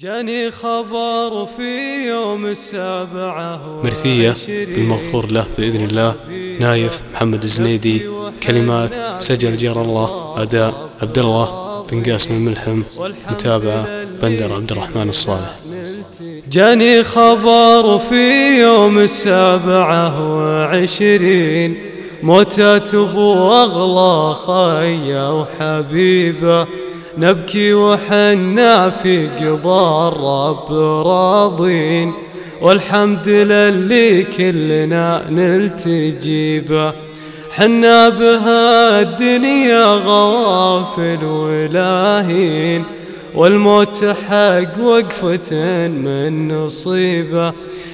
جاني خبر في يوم السابعة مرثية بالمغفور له بإذن الله. نايف محمد الزنيدي كلمات سجل جار الله أداء عبد الله بن قاسم الملحم متابعة بندر عبد الرحمن الصالح. جاني خبر في يوم السابعة وعشرين موتة أبو أغلى خيا وحبيبه. نبكي وحنا في قضاء الرب راضين والحمد للي كلنا نلتجيبه. حنا بها الدنيا غافل ولاهين والموت حق وقفة من نصيبه.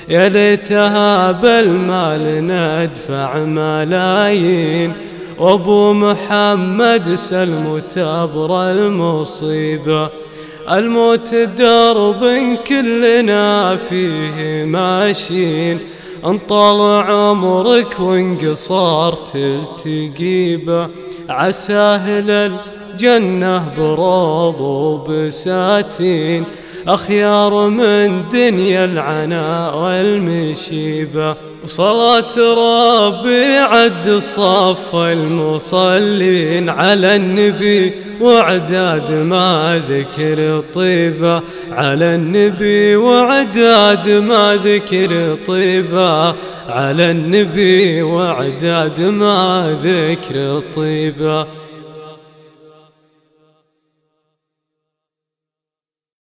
يا ليتها بالمال ندفع ملايين وابو محمد سلم تبر المصيبة الموت درب كلنا فيه ماشين انطال عمرك وانقصار تلتقيبه عساهل الجنة بروض وبساتين أخيار من دنيا العنا والمشيبة وصلاة ربي عد الصف المصلين على النبي وعداد ما ذكر طيبة على النبي وعداد ما ذكر طيبة على النبي وعداد ما ذكر طيبة.